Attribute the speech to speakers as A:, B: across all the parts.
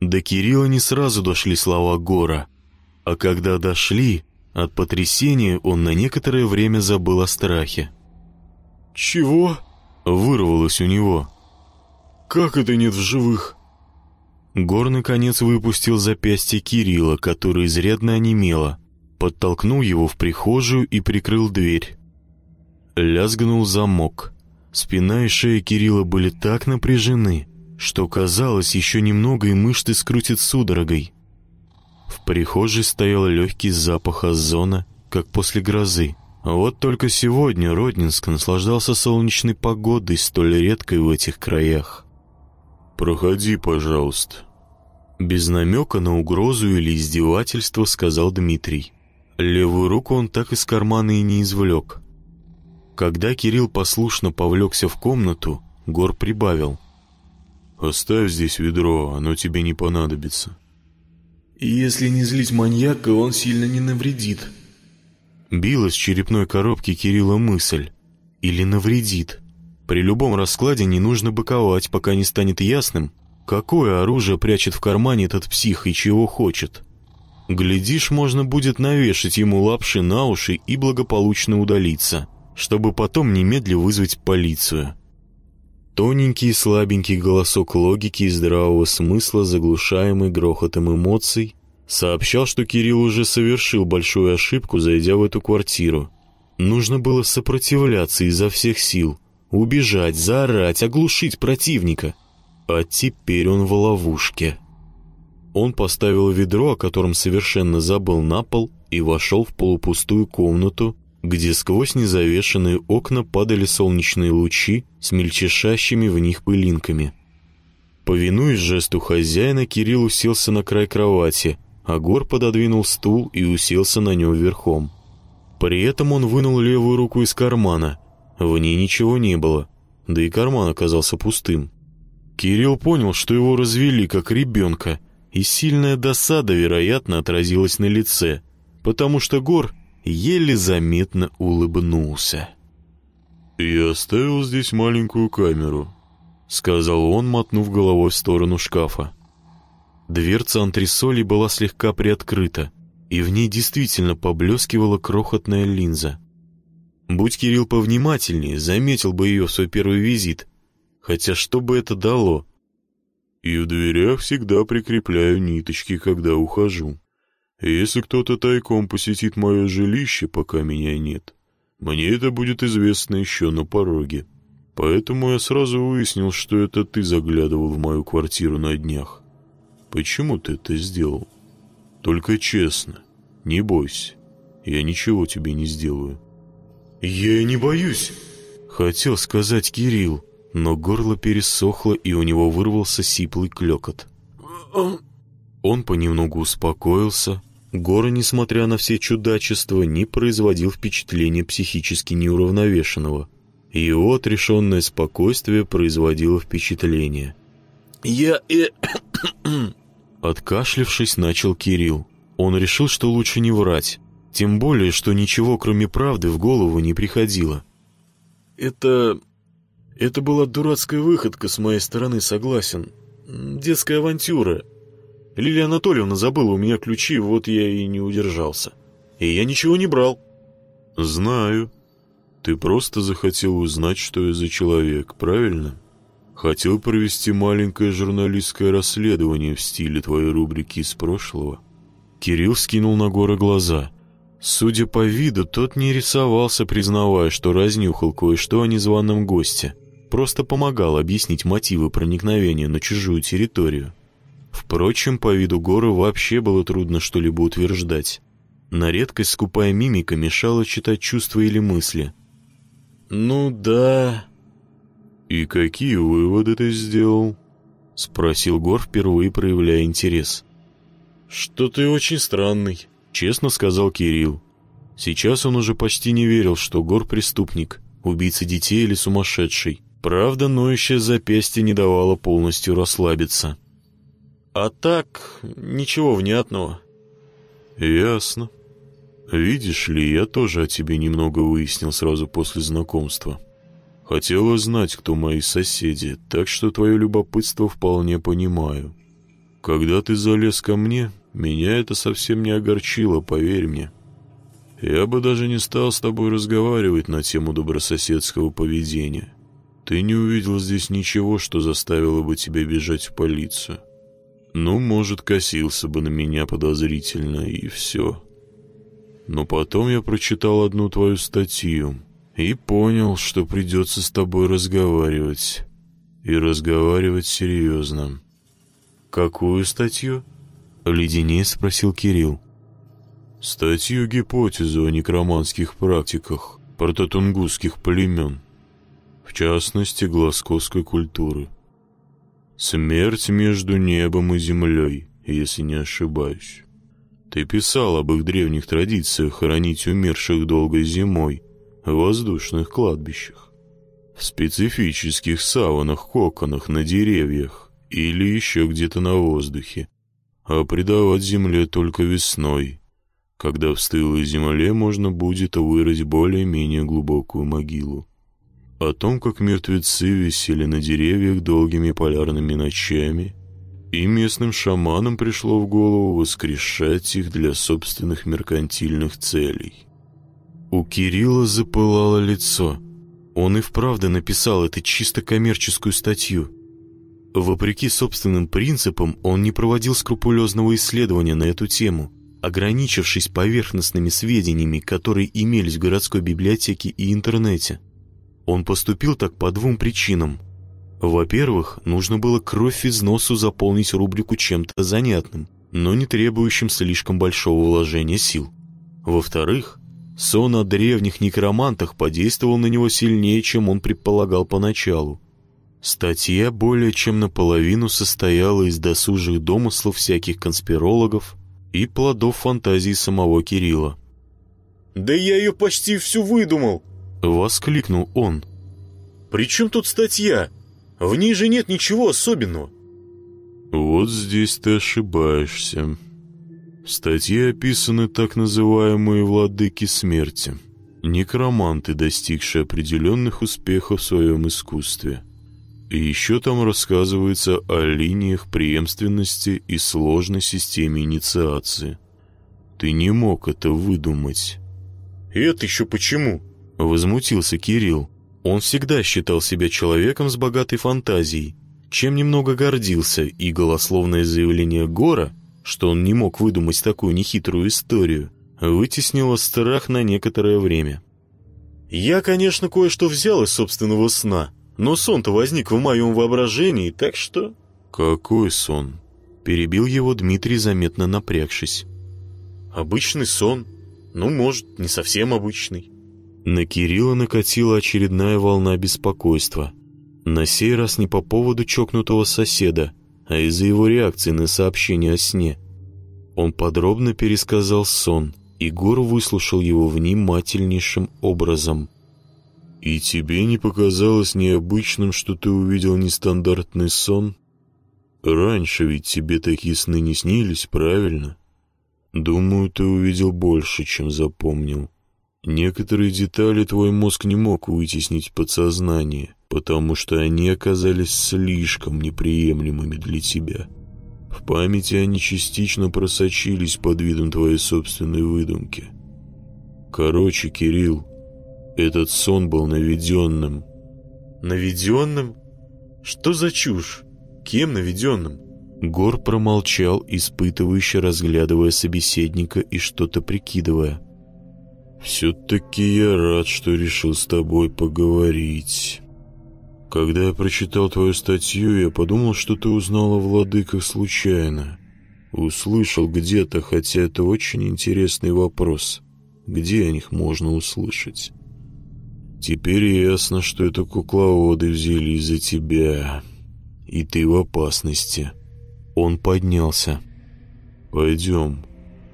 A: До Кирилла не сразу дошли слова Гора, а когда дошли, от потрясения он на некоторое время забыл о страхе.
B: «Чего?»
A: — вырвалось у него.
B: «Как это нет в живых?»
A: Гор наконец выпустил запястье Кирилла, которое изрядно онемело, подтолкнул его в прихожую и прикрыл дверь. Лязгнул замок. Спина и шея Кирилла были так напряжены, что казалось, еще немного и мышцы скрутит судорогой. В прихожей стоял легкий запах озона, как после грозы. А вот только сегодня Роднинск наслаждался солнечной погодой, столь редкой в этих краях.
B: «Проходи, пожалуйста»,
A: без намека на угрозу или издевательство сказал Дмитрий. Левую руку он так из кармана и не извлек. Когда Кирилл послушно повлекся в комнату, Гор прибавил.
B: «Оставь здесь ведро, оно тебе не понадобится».
C: «Если не злить маньяка, он сильно не навредит».
A: Била с черепной коробки Кирилла мысль. «Или навредит». При любом раскладе не нужно быковать, пока не станет ясным, Какое оружие прячет в кармане этот псих и чего хочет? Глядишь, можно будет навешать ему лапши на уши и благополучно удалиться, чтобы потом немедля вызвать полицию. Тоненький слабенький голосок логики и здравого смысла, заглушаемый грохотом эмоций, сообщал, что Кирилл уже совершил большую ошибку, зайдя в эту квартиру. Нужно было сопротивляться изо всех сил, убежать, заорать, оглушить противника — а теперь он в ловушке. Он поставил ведро, о котором совершенно забыл на пол, и вошел в полупустую комнату, где сквозь незавешенные окна падали солнечные лучи с мельчешащими в них пылинками. Повинуясь жесту хозяина, Кирилл уселся на край кровати, а Гор пододвинул стул и уселся на нем верхом. При этом он вынул левую руку из кармана. В ней ничего не было, да и карман оказался пустым. Кирилл понял, что его развели как ребенка, и сильная досада, вероятно, отразилась на лице, потому что Гор еле заметно улыбнулся.
B: «Я оставил здесь маленькую камеру», — сказал он, мотнув головой в сторону шкафа.
A: Дверца антресолей была слегка приоткрыта, и в ней действительно поблескивала крохотная линза. Будь Кирилл повнимательнее, заметил бы ее в свой первый визит — Хотя что бы это дало?
B: И в дверях всегда прикрепляю ниточки, когда ухожу. Если кто-то тайком посетит мое жилище, пока меня нет, мне это будет известно еще на пороге. Поэтому я сразу выяснил, что это ты заглядывал в мою квартиру на днях. Почему ты это сделал? Только честно, не бойся, я ничего тебе не сделаю.
C: Я не боюсь,
A: хотел сказать Кирилл, но горло пересохло, и у него вырвался сиплый клекот. Он понемногу успокоился. Гора, несмотря на все чудачества, не производил впечатления психически неуравновешенного. Его отрешенное спокойствие производило впечатление.
C: «Я... э...»
A: Откашлившись, начал Кирилл. Он решил, что лучше не врать. Тем более, что ничего, кроме правды, в голову не приходило.
C: «Это... Это была дурацкая выходка с моей стороны, согласен. Детская авантюра. Лилия Анатольевна забыла у меня ключи, вот я и не удержался. И я ничего не брал.
B: Знаю. Ты просто захотел узнать, что я за человек, правильно? Хотел провести маленькое журналистское расследование в стиле твоей рубрики из прошлого.
A: Кирилл скинул на горы глаза. Судя по виду, тот не рисовался, признавая, что разнюхал кое-что о незваном госте просто помогал объяснить мотивы проникновения на чужую территорию. Впрочем, по виду горы вообще было трудно что-либо утверждать. На редкость скупая мимика мешала читать чувства или мысли.
C: «Ну да...»
B: «И какие выводы ты сделал?»
A: — спросил Гор, впервые проявляя интерес.
C: «Что ты очень странный», —
A: честно сказал Кирилл. Сейчас он уже почти не верил, что Гор преступник, убийца детей или сумасшедший. Правда, ноющее запястье не давало полностью расслабиться.
C: «А так, ничего внятного».
B: «Ясно. Видишь ли, я тоже о тебе немного выяснил сразу после знакомства. Хотела знать, кто мои соседи, так что твое любопытство вполне понимаю. Когда ты залез ко мне, меня это совсем не огорчило, поверь мне. Я бы даже не стал с тобой разговаривать на тему добрососедского поведения. Ты не увидел здесь ничего, что заставило бы тебя бежать в полицию. Ну, может, косился бы на меня подозрительно, и все. Но потом я прочитал одну твою статью — и понял, что придется с тобой разговаривать. И разговаривать серьезно.
A: «Какую статью?» — леденее спросил Кирилл.
B: «Статью-гипотезу о некроманских практиках прототунгусских племен, в частности, глазковской культуры. Смерть между небом и землей, если не ошибаюсь. Ты писал об их древних традициях хоронить умерших долгой зимой, воздушных кладбищах, в специфических саванах-коконах на деревьях или еще где-то на воздухе, а предавать земле только весной, когда в стылой земле можно будет вырыть более-менее глубокую могилу. О том, как мертвецы висели на деревьях долгими полярными ночами, и местным шаманам пришло в голову воскрешать их для собственных меркантильных целей.
A: У Кирилла запылало лицо. Он и вправду написал эту чисто коммерческую статью. Вопреки собственным принципам, он не проводил скрупулезного исследования на эту тему, ограничившись поверхностными сведениями, которые имелись в городской библиотеке и интернете. Он поступил так по двум причинам. Во-первых, нужно было кровь из носу заполнить рубрику чем-то занятным, но не требующим слишком большого вложения сил. Во-вторых, Сон о древних некромантах подействовал на него сильнее, чем он предполагал поначалу. Статья более чем наполовину состояла из досужих домыслов всяких конспирологов и плодов фантазии самого Кирилла.
C: «Да я ее почти всю выдумал!»
A: — воскликнул он.
C: «При чем тут статья? В ней же нет ничего особенного».
B: «Вот здесь ты ошибаешься», в статье описаны так называемые «владыки смерти», некроманты, достигшие определенных успехов в своем искусстве. И еще там рассказывается о линиях преемственности и сложной системе инициации. Ты не мог это выдумать.
C: «Это еще почему?»
A: — возмутился Кирилл. Он всегда считал себя человеком с богатой фантазией, чем немного гордился, и голословное заявление Гора что он не мог выдумать такую нехитрую историю, вытеснило страх на некоторое время.
C: «Я, конечно, кое-что взял из собственного сна, но сон-то возник в моем воображении, так что...»
B: «Какой сон?»
A: Перебил его Дмитрий, заметно напрягшись.
C: «Обычный сон. Ну, может, не совсем обычный».
A: На Кирилла накатила очередная волна беспокойства. На сей раз не по поводу чокнутого соседа, а из-за его реакции на сообщение о сне. Он подробно пересказал сон, и Гор выслушал его внимательнейшим образом.
B: «И тебе не показалось необычным, что ты увидел нестандартный сон? Раньше ведь тебе такие сны не снились, правильно? Думаю, ты увидел больше, чем запомнил. Некоторые детали твой мозг не мог вытеснить подсознание потому что они оказались слишком неприемлемыми для тебя. В памяти они частично просочились под видом твоей собственной выдумки. Короче, Кирилл, этот сон был наведенным.
C: Наведенным? Что за чушь? Кем наведенным?
A: Гор промолчал, испытывающе разглядывая собеседника и что-то прикидывая.
B: «Все-таки я рад, что решил с тобой поговорить». Когда я прочитал твою статью, я подумал, что ты узнал о владыках случайно. Услышал где-то, хотя это очень интересный вопрос. Где о них можно услышать? Теперь ясно, что это кукловоды взяли из-за тебя. И ты в опасности.
A: Он поднялся.
B: Пойдем,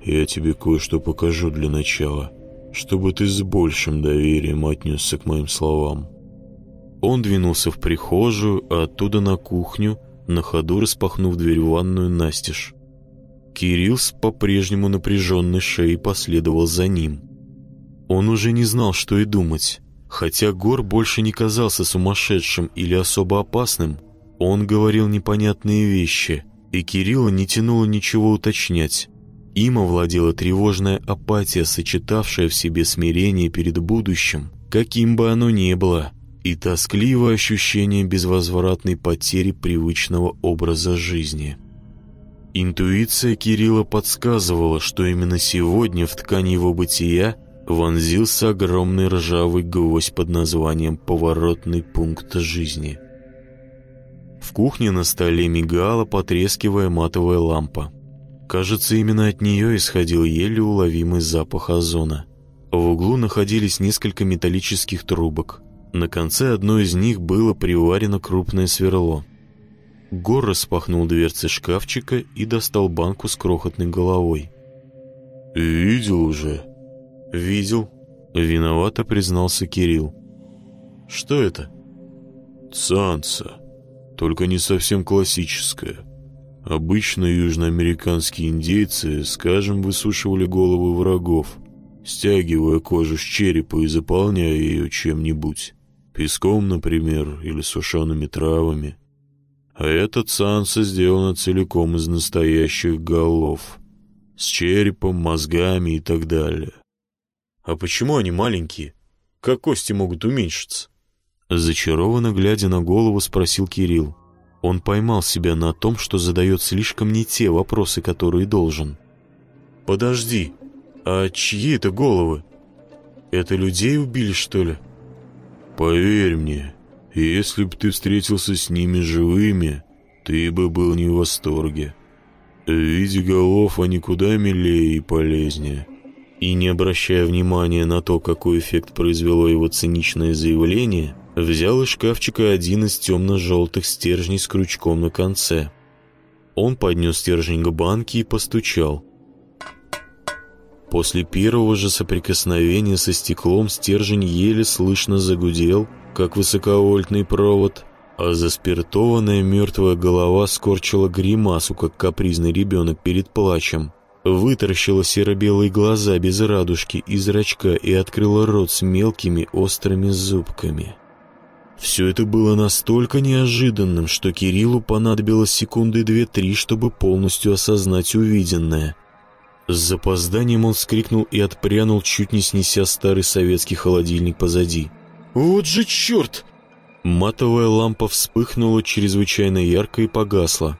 B: я тебе кое-что покажу для начала, чтобы ты с большим доверием отнесся к моим словам.
A: Он двинулся в прихожую, а оттуда на кухню, на ходу распахнув дверь в ванную настежь. Кирилл с по-прежнему напряженной шеей последовал за ним. Он уже не знал, что и думать. Хотя Гор больше не казался сумасшедшим или особо опасным, он говорил непонятные вещи, и Кирилла не тянуло ничего уточнять. Им овладела тревожная апатия, сочетавшая в себе смирение перед будущим, каким бы оно ни было, и тоскливое ощущение безвозвратной потери привычного образа жизни. Интуиция Кирилла подсказывала, что именно сегодня в ткани его бытия вонзился огромный ржавый гвоздь под названием «Поворотный пункт жизни». В кухне на столе мигала, потрескивая матовая лампа. Кажется, именно от нее исходил еле уловимый запах озона. В углу находились несколько металлических трубок. На конце одной из них было приварено крупное сверло. Гор распахнул дверцы шкафчика и достал банку с крохотной головой.
B: «Видел уже?»
A: «Видел», — виновато признался Кирилл. «Что это?»
B: «Цанца, только не совсем классическая. Обычно южноамериканские индейцы, скажем, высушивали головы врагов, стягивая кожу с черепа и заполняя ее чем-нибудь. Песком, например, или сушеными травами. А эта цанца сделана целиком из настоящих голов. С черепом, мозгами и так далее.
C: А почему они маленькие? Как кости могут уменьшиться?
A: Зачарованно глядя на голову, спросил Кирилл. Он поймал себя на том, что задает слишком не те вопросы, которые должен.
C: «Подожди, а чьи это головы? Это людей убили, что ли?»
B: «Поверь мне, если бы ты встретился с ними живыми, ты бы был не в восторге. В виде голов они куда милее и полезнее»
A: и, не обращая внимания на то, какой эффект произвело его циничное заявление, взял из шкафчика один из темно-желтых стержней с крючком на конце. Он поднес стержень к банке и постучал. После первого же соприкосновения со стеклом стержень еле слышно загудел, как высоковольтный провод, а заспиртованная мертвая голова скорчила гримасу, как капризный ребенок перед плачем вытаращила серо-белые глаза без радужки и зрачка и открыла рот с мелкими острыми зубками. Все это было настолько неожиданным, что Кириллу понадобилось секунды две-три, чтобы полностью осознать увиденное. С запозданием он вскрикнул и отпрянул, чуть не снеся старый советский холодильник позади.
C: «Вот же черт!»
A: Матовая лампа вспыхнула чрезвычайно ярко и погасла.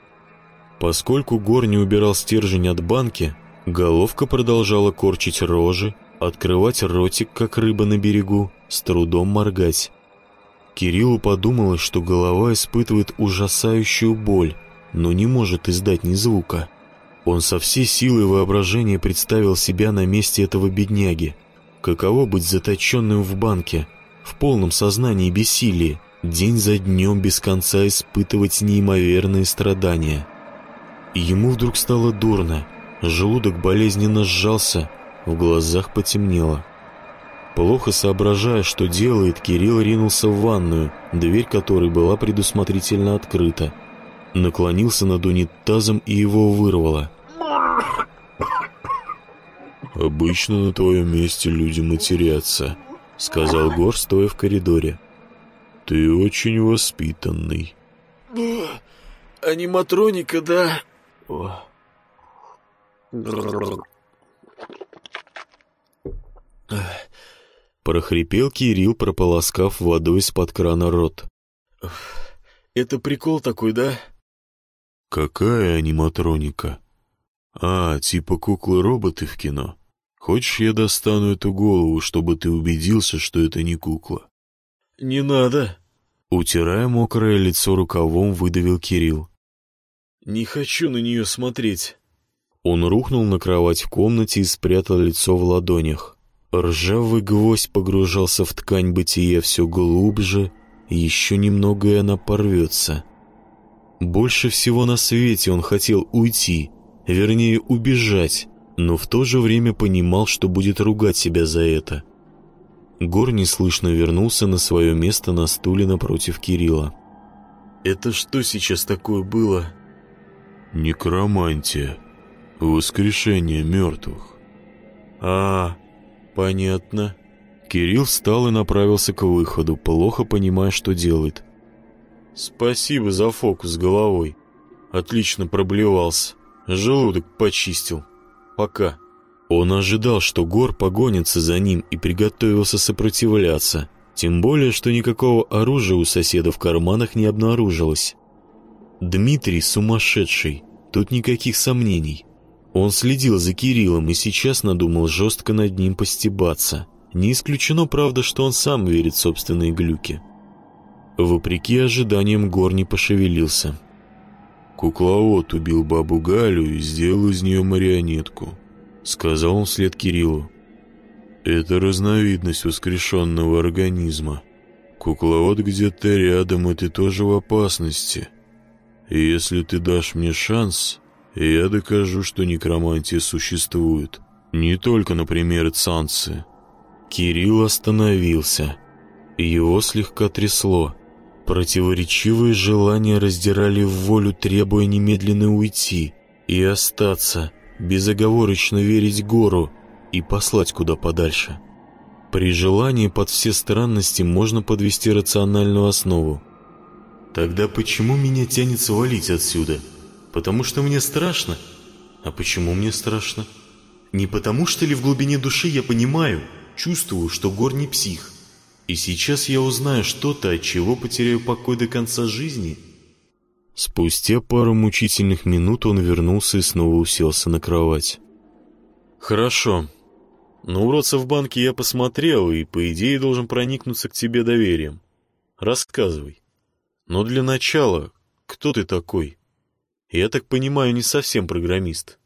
A: Поскольку Гор не убирал стержень от банки, головка продолжала корчить рожи, открывать ротик, как рыба на берегу, с трудом моргать. Кириллу подумалось, что голова испытывает ужасающую боль, но не может издать ни звука. Он со всей силой воображения представил себя на месте этого бедняги. Каково быть заточенным в банке, в полном сознании бессилия, день за днем без конца испытывать неимоверные страдания. И ему вдруг стало дурно, желудок болезненно сжался, в глазах потемнело. Плохо соображая, что делает, Кирилл ринулся в ванную, дверь которой была предусмотрительно открыта. Наклонился над унитазом и его вырвало.
B: «Обычно на твоем месте люди матерятся», — сказал Гор, стоя в коридоре. «Ты очень воспитанный».
C: «Аниматроника, да?»
A: Прохрипел Кирилл, прополоскав водой из-под крана рот.
C: «Это прикол такой, да?»
B: «Какая аниматроника?» «А, типа куклы-роботы в кино. Хочешь, я достану эту голову, чтобы ты убедился, что это не кукла?»
C: «Не надо!»
A: Утирая мокрое лицо рукавом, выдавил Кирилл.
C: «Не хочу на нее смотреть».
A: Он рухнул на кровать в комнате и спрятал лицо в ладонях. Ржавый гвоздь погружался в ткань бытия все глубже, еще немного и она порвется. Больше всего на свете он хотел уйти, вернее убежать, но в то же время понимал, что будет ругать себя за это. Гор неслышно вернулся на свое место на стуле напротив Кирилла.
C: «Это что сейчас такое было?»
B: Некромантия. Воскрешение мертвых.
C: А, понятно.
A: Кирилл встал и направился к выходу, плохо понимая, что делает.
C: «Спасибо за фокус головой. Отлично проблевался. Желудок почистил. Пока».
A: Он ожидал, что Гор погонится за ним и приготовился сопротивляться, тем более, что никакого оружия у соседа в карманах не обнаружилось. Дмитрий сумасшедший, тут никаких сомнений. Он следил за Кириллом и сейчас надумал жестко над ним постебаться. Не исключено, правда, что он сам верит в собственные глюки. Вопреки ожиданиям Гор не пошевелился.
B: «Кукловод убил бабу Галю и сделал из нее марионетку», — сказал он вслед Кириллу. «Это разновидность воскрешенного организма. Кукловод где-то рядом, и ты тоже в опасности. И если ты дашь мне шанс, я докажу, что некромантия существует. Не только, например, цанцы».
A: Кирилл остановился. Его слегка трясло. Противоречивые желания раздирали в волю, требуя немедленно уйти и остаться, безоговорочно верить Гору и послать куда подальше. При желании под все странности можно подвести рациональную основу. Тогда почему меня тянет свалить отсюда? Потому что мне страшно? А почему мне страшно? Не потому что ли в глубине души я понимаю, чувствую, что Гор не псих, и сейчас я узнаю что-то, от чего потеряю покой до конца жизни. Спустя пару мучительных минут он вернулся и снова уселся на кровать.
C: Хорошо. На уродца в банке я посмотрел и, по идее, должен проникнуться к тебе доверием. Рассказывай. Но для начала, кто ты такой? Я так понимаю, не совсем программист.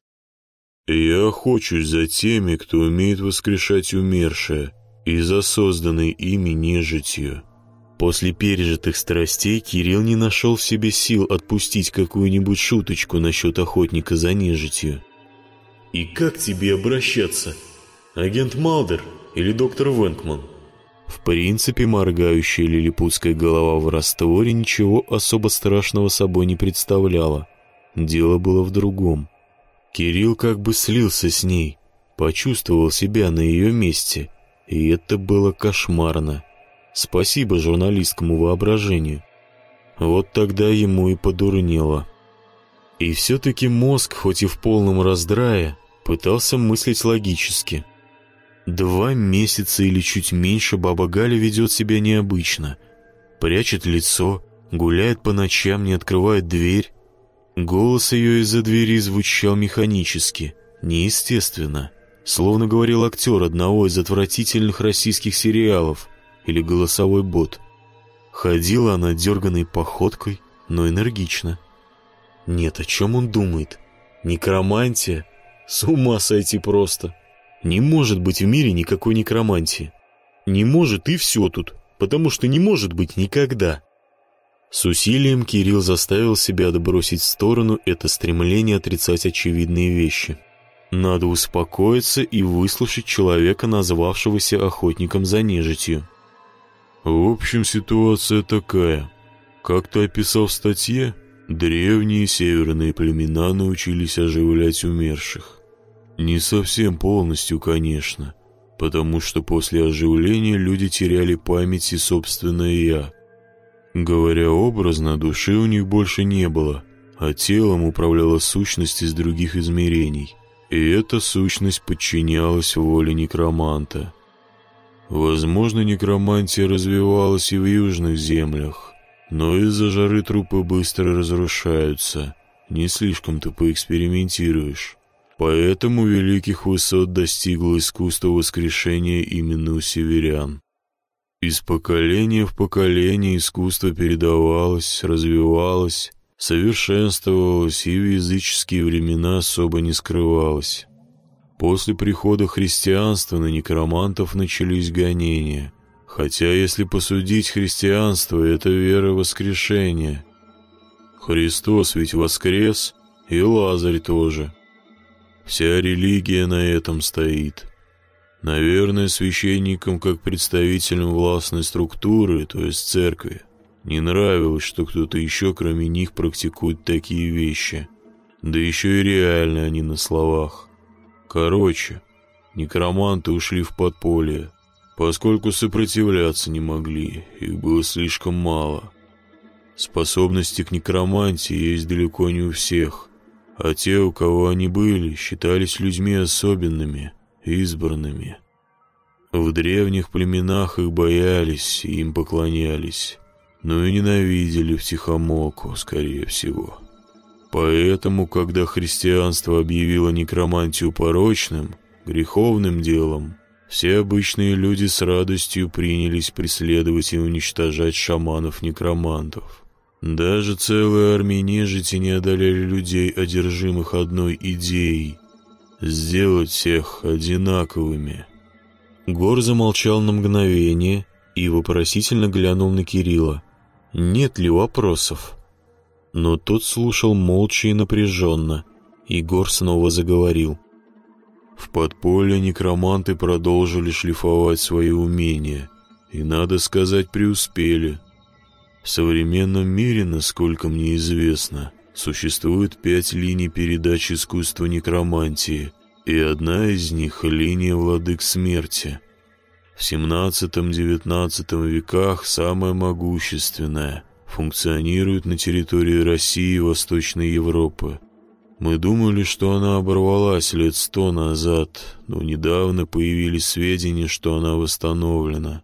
B: Я охочусь за теми, кто умеет воскрешать умершее, и за созданной ими нежитью.
A: После пережитых страстей Кирилл не нашел в себе сил отпустить какую-нибудь шуточку насчет охотника за нежитью.
C: «И как тебе обращаться? Агент Малдер или доктор Венкман?»
A: В принципе, моргающая лилипутская голова в растворе ничего особо страшного собой не представляла. Дело было в другом. Кирилл как бы слился с ней, почувствовал себя на ее месте – и это было кошмарно. Спасибо журналистскому воображению. Вот тогда ему и подурнело. И все-таки мозг, хоть и в полном раздрае, пытался мыслить логически. Два месяца или чуть меньше баба Галя ведет себя необычно. Прячет лицо, гуляет по ночам, не открывает дверь. Голос ее из-за двери звучал механически, неестественно словно говорил актер одного из отвратительных российских сериалов или голосовой бот. Ходила она дерганной походкой, но энергично. Нет, о чем он думает? Некромантия? С ума сойти просто. Не может быть в мире никакой некромантии. Не может и все тут, потому что не может быть никогда. С усилием Кирилл заставил себя отбросить в сторону это стремление отрицать очевидные вещи. Надо успокоиться и выслушать человека, назвавшегося охотником за нежитью.
B: В общем, ситуация такая. Как ты описал в статье, древние северные племена научились оживлять умерших. Не совсем полностью, конечно, потому что после оживления люди теряли память и собственное «я». Говоря образно, души у них больше не было, а телом управляла сущность из других измерений – и эта сущность подчинялась воле некроманта. Возможно, некромантия развивалась и в южных землях, но из-за жары трупы быстро разрушаются, не слишком-то поэкспериментируешь. Поэтому великих высот достигло искусство воскрешения именно у северян. Из поколения в поколение искусство передавалось, развивалось, совершенствовалась и в языческие времена особо не скрывалась. После прихода христианства на некромантов начались гонения. Хотя, если посудить христианство, это вера воскрешения. Христос ведь воскрес, и Лазарь тоже. Вся религия на этом стоит. Наверное, священникам, как представителям властной структуры, то есть церкви, не нравилось, что кто-то еще, кроме них, практикует такие вещи. Да еще и реально они на словах. Короче, некроманты ушли в подполье. поскольку сопротивляться не могли, их было слишком мало. Способности к некромантии есть далеко не у всех, а те, у кого они были, считались людьми особенными, избранными. В древних племенах их боялись и им поклонялись, но и ненавидели втихомолку, скорее всего. Поэтому, когда христианство объявило некромантию порочным, греховным делом, все обычные люди с радостью принялись преследовать и уничтожать шаманов-некромантов. Даже целые армии нежити не одолели людей, одержимых одной идеей — сделать всех одинаковыми. Гор замолчал на мгновение и вопросительно глянул на Кирилла. «Нет ли вопросов?» Но тот слушал молча и напряженно. Егор снова заговорил. В подполье некроманты продолжили шлифовать свои умения. И, надо сказать, преуспели. В современном мире, насколько мне известно, существует пять линий передач искусства некромантии, и одна из них — линия владык смерти. В 17-19 веках самая могущественная, функционирует на территории России и Восточной Европы. Мы думали, что она оборвалась лет сто назад, но недавно появились сведения, что она восстановлена.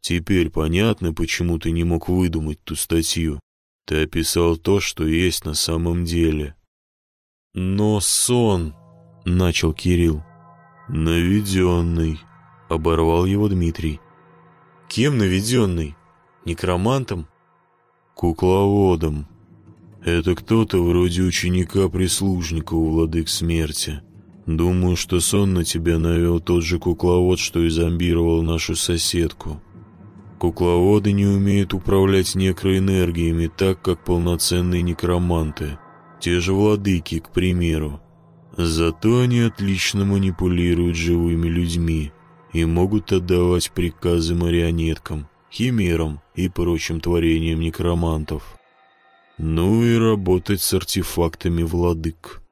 B: Теперь понятно, почему ты не мог выдумать ту статью. Ты описал то, что есть на самом деле.
C: Но сон, — начал Кирилл.
B: Наведенный, — оборвал его Дмитрий.
C: Кем наведенный? Некромантом?
B: Кукловодом. Это кто-то вроде ученика-прислужника у владык смерти. Думаю, что сон на тебя навел тот же кукловод, что и зомбировал нашу соседку. Кукловоды не умеют управлять некроэнергиями так, как полноценные некроманты. Те же владыки, к примеру. Зато они отлично манипулируют живыми людьми и могут отдавать приказы марионеткам, химерам и прочим творениям некромантов. Ну и работать с артефактами владык.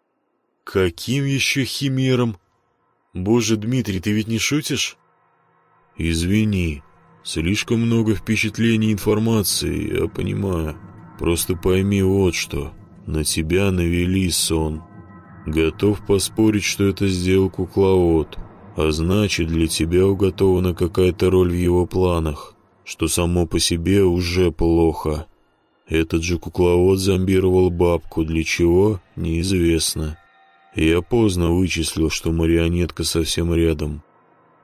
C: Каким еще химерам? Боже, Дмитрий, ты ведь не шутишь?
B: Извини, Слишком много впечатлений и информации, я понимаю. Просто пойми вот что. На тебя навели сон. Готов поспорить, что это сделал кукловод. А значит, для тебя уготована какая-то роль в его планах, что само по себе уже плохо. Этот же кукловод зомбировал бабку, для чего — неизвестно. Я поздно вычислил, что марионетка совсем рядом.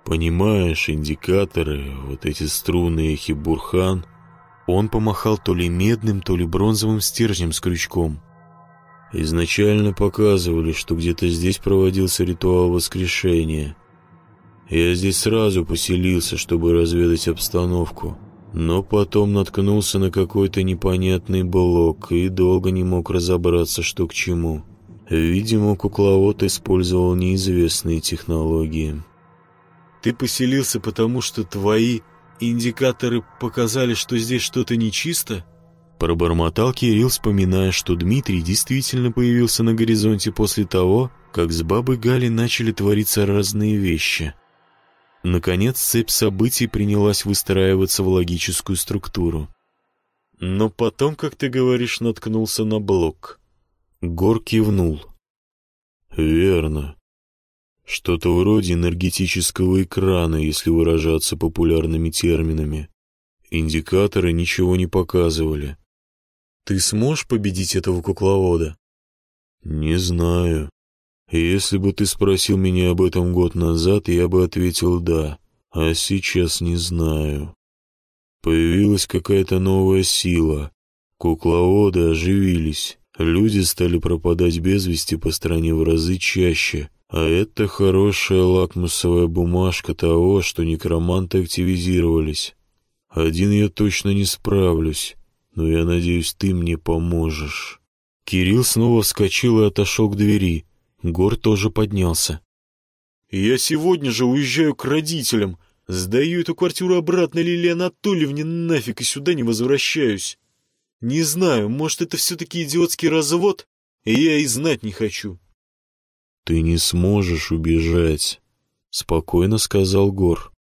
B: Понимаешь, индикаторы, вот эти струны и хибурхан. Он помахал то ли медным, то ли бронзовым стержнем с крючком. Изначально показывали, что где-то здесь проводился ритуал воскрешения. Я здесь сразу поселился, чтобы разведать обстановку, но потом наткнулся на какой-то непонятный блок и долго не мог разобраться, что к чему. Видимо, кукловод использовал неизвестные технологии.
C: Ты поселился потому, что твои индикаторы показали, что здесь что-то нечисто?»
A: Пробормотал Кирилл, вспоминая, что Дмитрий действительно появился на горизонте после того, как с бабой Галей начали твориться разные вещи. Наконец, цепь событий принялась выстраиваться в логическую структуру.
C: Но потом, как ты говоришь, наткнулся на блок.
A: Гор кивнул.
B: «Верно. Что-то вроде энергетического экрана, если выражаться популярными терминами. Индикаторы ничего не показывали.
C: Ты сможешь победить этого кукловода?
B: Не знаю. Если бы ты спросил меня об этом год назад, я бы ответил «да», а сейчас не знаю. Появилась какая-то новая сила. Кукловоды оживились. Люди стали пропадать без вести по стране в разы чаще — а это хорошая лакмусовая бумажка того, что некроманты активизировались. Один я точно не справлюсь, но я надеюсь, ты мне поможешь».
A: Кирилл снова вскочил и отошел к двери. Гор тоже поднялся.
C: «Я сегодня же уезжаю к родителям. Сдаю эту квартиру обратно Лилии Анатольевне нафиг и сюда не возвращаюсь. Не знаю, может, это все-таки идиотский развод, и я и знать не хочу.
B: «Ты не сможешь убежать», — спокойно сказал Гор.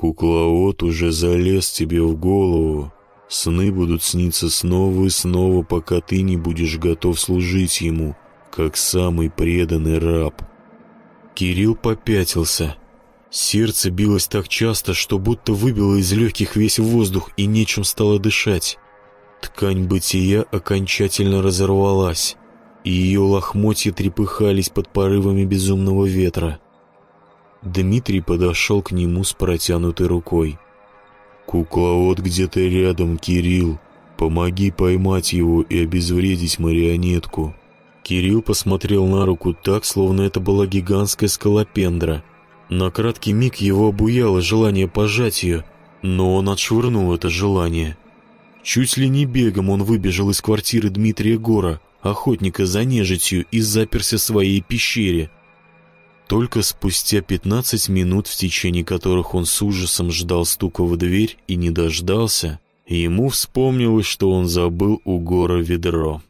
B: Кукловод уже залез тебе в голову. Сны будут сниться снова и снова, пока ты не будешь готов служить ему, как самый преданный раб.
A: Кирилл попятился. Сердце билось так часто, что будто выбило из легких весь воздух и нечем стало дышать. Ткань бытия окончательно разорвалась, и ее лохмотья трепыхались под порывами безумного ветра. Дмитрий подошел к нему с протянутой рукой.
B: «Кукловод где-то рядом, Кирилл. Помоги поймать его и обезвредить марионетку».
A: Кирилл посмотрел на руку так, словно это была гигантская скалопендра. На краткий миг его обуяло желание пожать ее, но он отшвырнул это желание. Чуть ли не бегом он выбежал из квартиры Дмитрия Гора, охотника за нежитью, и заперся в своей пещере. Только спустя 15 минут, в течение которых он с ужасом ждал стука в дверь и не дождался, ему вспомнилось, что он забыл у Гора ведро.